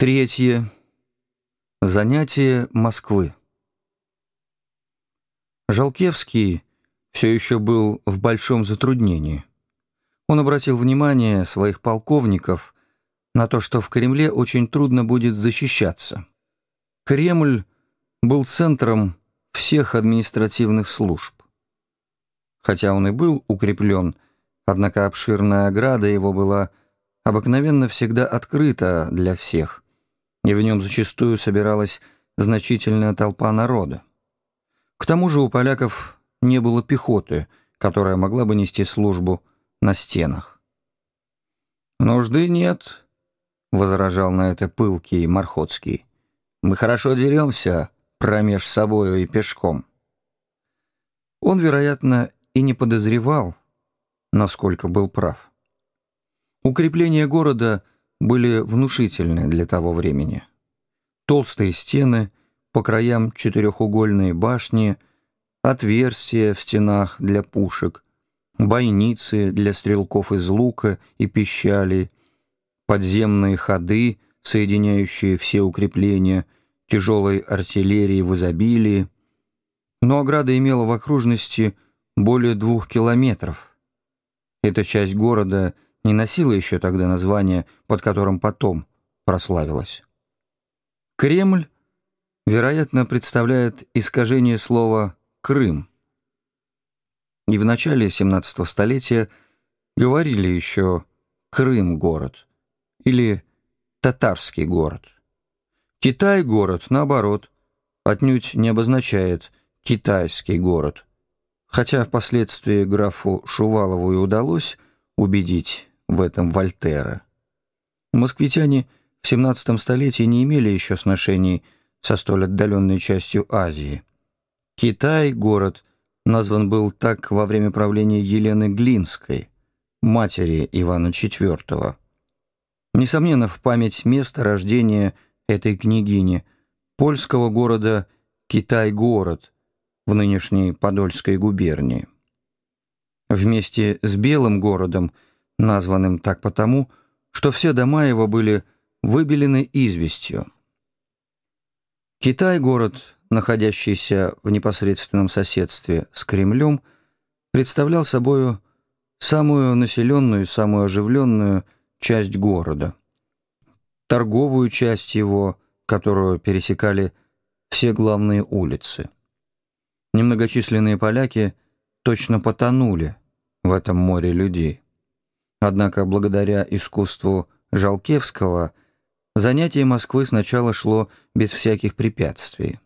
Третье. Занятие Москвы. Жалкевский все еще был в большом затруднении. Он обратил внимание своих полковников на то, что в Кремле очень трудно будет защищаться. Кремль был центром всех административных служб. Хотя он и был укреплен, однако обширная ограда его была обыкновенно всегда открыта для всех – и в нем зачастую собиралась значительная толпа народа. К тому же у поляков не было пехоты, которая могла бы нести службу на стенах. «Нужды нет», — возражал на это пылкий Мархотский. «Мы хорошо деремся промеж собою и пешком». Он, вероятно, и не подозревал, насколько был прав. Укрепление города — были внушительны для того времени. Толстые стены, по краям четырехугольные башни, отверстия в стенах для пушек, бойницы для стрелков из лука и пищали, подземные ходы, соединяющие все укрепления, тяжелой артиллерии в изобилии. Но ограда имела в окружности более двух километров. Эта часть города — не носила еще тогда название, под которым потом прославилась. Кремль, вероятно, представляет искажение слова «Крым». И в начале 17 столетия говорили еще «Крым-город» или «Татарский город». Китай-город, наоборот, отнюдь не обозначает «китайский город», хотя впоследствии графу Шувалову и удалось убедить в этом Вольтера. Москвитяне в 17 столетии не имели еще сношений со столь отдаленной частью Азии. Китай, город, назван был так во время правления Елены Глинской, матери Ивана IV. Несомненно, в память места рождения этой княгини, польского города Китай-город в нынешней Подольской губернии. Вместе с Белым городом – названным так потому, что все дома его были выбелены известью. Китай, город, находящийся в непосредственном соседстве с Кремлем, представлял собою самую населенную и самую оживленную часть города. Торговую часть его, которую пересекали все главные улицы. Немногочисленные поляки точно потонули в этом море людей. Однако благодаря искусству Жалкевского занятие Москвы сначала шло без всяких препятствий.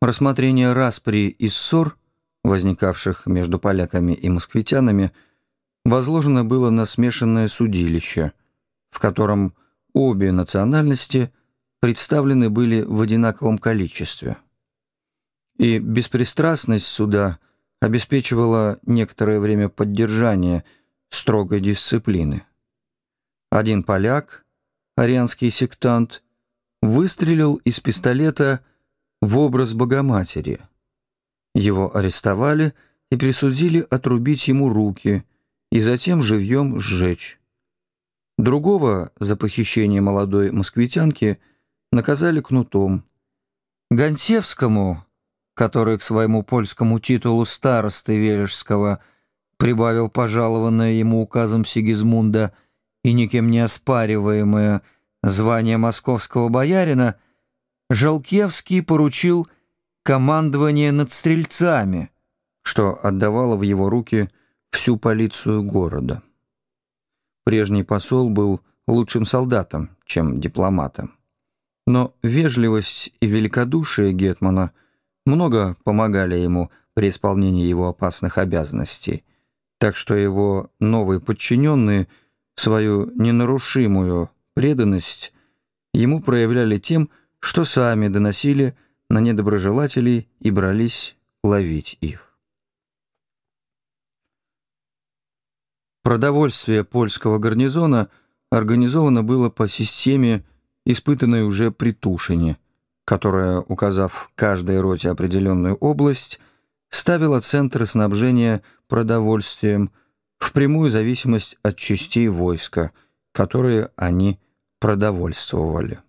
Рассмотрение распри и ссор, возникавших между поляками и москвитянами, возложено было на смешанное судилище, в котором обе национальности представлены были в одинаковом количестве. И беспристрастность суда – обеспечивала некоторое время поддержание строгой дисциплины. Один поляк, арианский сектант, выстрелил из пистолета в образ Богоматери. Его арестовали и присудили отрубить ему руки и затем живьем сжечь. Другого за похищение молодой москвитянки наказали кнутом. Гонсевскому который к своему польскому титулу старосты Вележского прибавил пожалованное ему указом Сигизмунда и никем не оспариваемое звание московского боярина, Жалкевский поручил командование над стрельцами, что отдавало в его руки всю полицию города. Прежний посол был лучшим солдатом, чем дипломатом. Но вежливость и великодушие Гетмана – много помогали ему при исполнении его опасных обязанностей, так что его новые подчиненные свою ненарушимую преданность ему проявляли тем, что сами доносили на недоброжелателей и брались ловить их. Продовольствие польского гарнизона организовано было по системе, испытанной уже при Тушине – которая, указав каждой роте определенную область, ставила центры снабжения продовольствием в прямую зависимость от частей войска, которые они продовольствовали.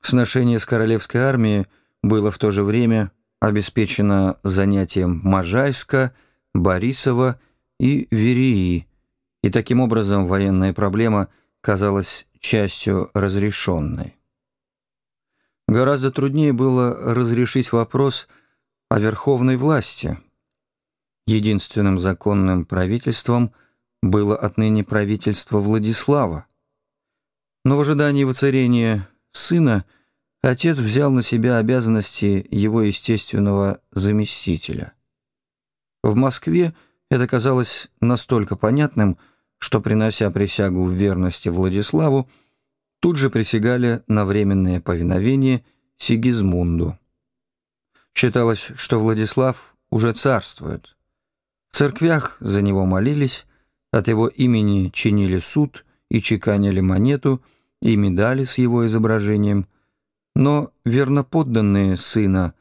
Сношение с королевской армией было в то же время обеспечено занятием Можайска, Борисова и Верии, и таким образом военная проблема казалась частью разрешенной. Гораздо труднее было разрешить вопрос о верховной власти. Единственным законным правительством было отныне правительство Владислава. Но в ожидании воцарения сына отец взял на себя обязанности его естественного заместителя. В Москве это казалось настолько понятным, что, принося присягу в верности Владиславу, тут же присягали на временное повиновение Сигизмунду. Считалось, что Владислав уже царствует. В церквях за него молились, от его имени чинили суд и чеканили монету и медали с его изображением, но верноподданные сына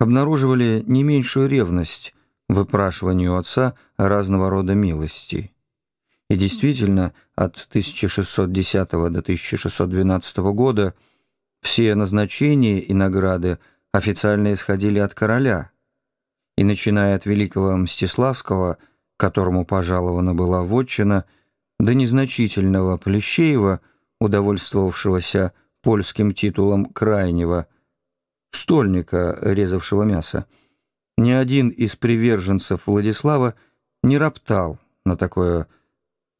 обнаруживали не меньшую ревность выпрашиванию отца разного рода милостей. И действительно, от 1610 до 1612 года все назначения и награды официально исходили от короля. И начиная от великого Мстиславского, которому пожалована была вотчина, до незначительного Плещеева, удовольствовавшегося польским титулом крайнего, стольника, резавшего мясо, ни один из приверженцев Владислава не роптал на такое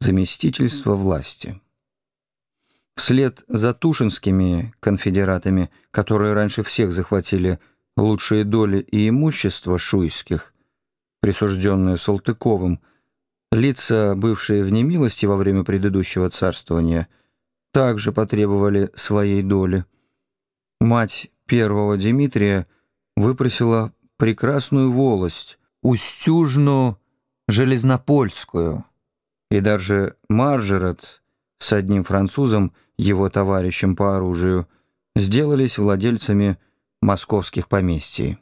заместительство власти. Вслед за тушинскими конфедератами, которые раньше всех захватили лучшие доли и имущество шуйских, присужденные Салтыковым, лица, бывшие в немилости во время предыдущего царствования, также потребовали своей доли. Мать первого Дмитрия выпросила прекрасную волость, Устюжну Железнопольскую, и даже Маржерет с одним французом, его товарищем по оружию, сделались владельцами московских поместий.